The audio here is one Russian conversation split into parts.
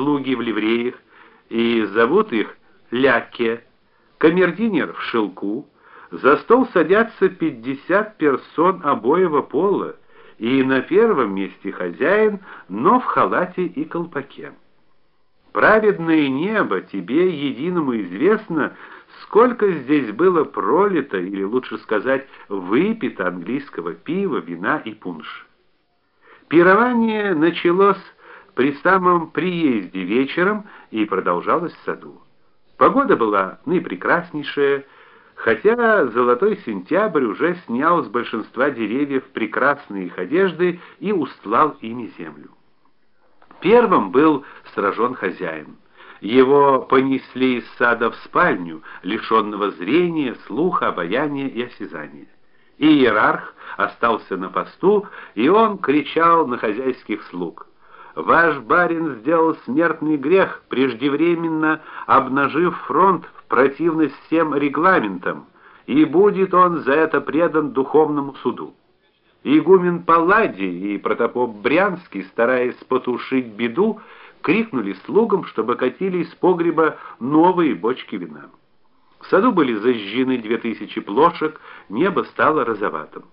слуги в ливреях, и зовут их ляке, камердинер в шелку. За стол садятся пятьдесят персон обоего пола, и на первом месте хозяин, но в халате и колпаке. Праведное небо, тебе единому известно, сколько здесь было пролито, или лучше сказать, выпито английского пива, вина и пунша. Пирование началось при самом приезде вечером и продолжалось в саду. Погода была наипрекраснейшая, хотя золотой сентябрь уже снял с большинства деревьев прекрасные их одежды и устлал ими землю. Первым был сражен хозяин. Его понесли из сада в спальню, лишенного зрения, слуха, обоняния и осязания. Иерарх остался на посту, и он кричал на хозяйских слуг: "Ваш барин сделал смертный грех, преждевременно обнажив фронт в противность всем регламентам, и будет он за это предан духовному суду". Игумен Палладий и протопоп Брянский, стараясь потушить беду, крикнули слугам, чтобы катили из погреба новые бочки вина. В саду были зажжены две тысячи плошек, небо стало розоватым.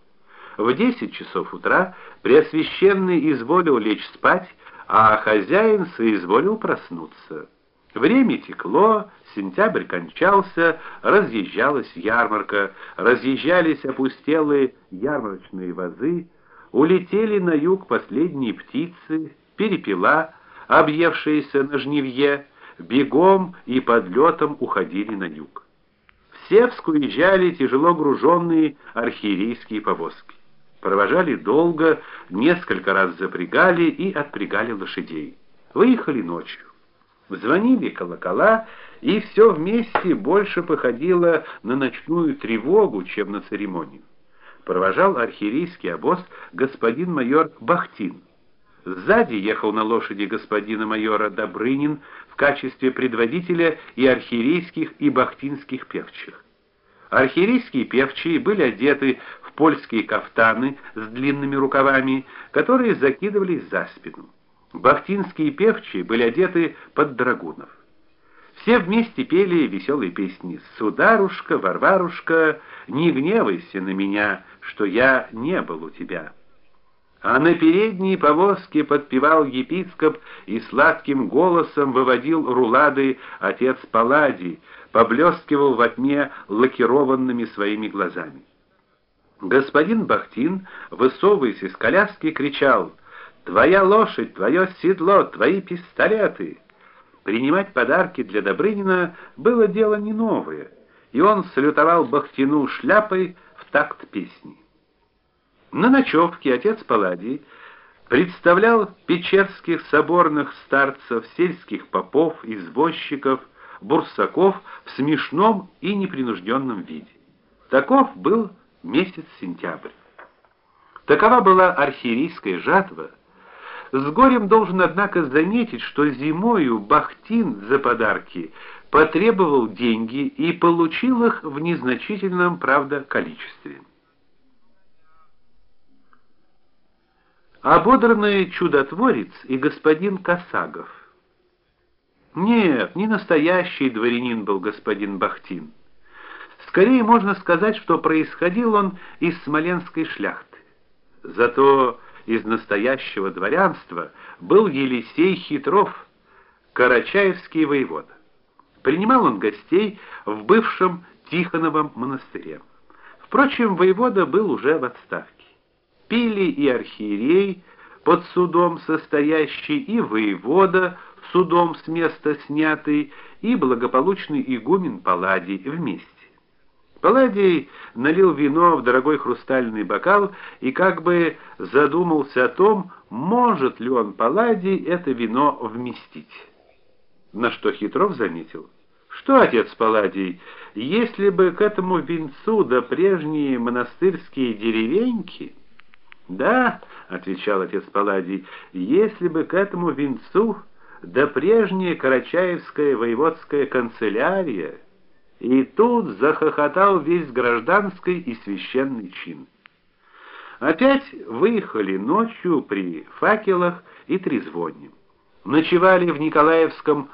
В десять часов утра Преосвященный изволил лечь спать, а хозяин соизволил проснуться. Время текло, сентябрь кончался, разъезжалась ярмарка, разъезжались опустелые ярмарочные вазы, улетели на юг последние птицы, перепела, объевшиеся на жнивье, бегом и под летом уходили на юг. В Севск уезжали тяжело груженные архиерейские повозки. Провожали долго, несколько раз запрягали и отпрягали лошадей. Выехали ночью. Звонили колокола, и все вместе больше походило на ночную тревогу, чем на церемонию. Провожал архиерейский обоз господин майор Бахтин. Сзади ехал на лошади господина майора Добрынин в качестве предводителя и архиерейских и бахтинских певчих. Архиерейские певчие были одеты польские кафтаны с длинными рукавами, которые закидывались за спину. Бахтинские певчие были одеты под драгунов. Все вместе пели веселые песни: "Сударушка, Варварушка, не гневайся на меня, что я не был у тебя". А на передней повозке подпевал епископ и сладким голосом выводил рулады отец Паладий, поблескивал во тьме лакированными своими глазами. Господин Бахтин, высовываясь из коляски, кричал: Твоя лошадь, твое седло, твои пистолеты. Принимать подарки для Добрынина было дело не новое, и он салютовал Бахтину шляпой в такт песни. На ночевке отец Паладий представлял печерских соборных старцев, сельских попов, извозчиков, бурсаков в смешном и непринужденном виде. Таков был месяц сентябрь. Такова была архиерейская жатва, с горем должен однако заметить, что зимою Бахтин за подарки потребовал деньги и получил их в незначительном, правда, количестве. Ободранный чудотворец и господин Косагов. Нет, не настоящий дворянин был господин Бахтин. Скорее можно сказать, что происходил он из смоленской шляхты. Зато из настоящего дворянства был Елисей Хитров, карачаевский воевода. Принимал он гостей в бывшем Тихоновом монастыре. Впрочем, воевода был уже в отставке. Пили и архиерей под судом состоящий, и воевода судом с места снятый, и благополучный игумен Паладий вместе. Палладий налил вино в дорогой хрустальный бокал и как бы задумался о том, может ли он Палладий это вино вместить. На что Хитров заметил: "Что, отец Палладий, если бы к этому винцу да прежние монастырские деревеньки?" "Да", отвечал отец Палладий, "если бы к этому винцу да прежняя Карачаевская воеводская канцелярия" И тут захохотал весь гражданский и священный чин. Опять выехали ночью при факелах и трезвоне. ночевали в Николаевском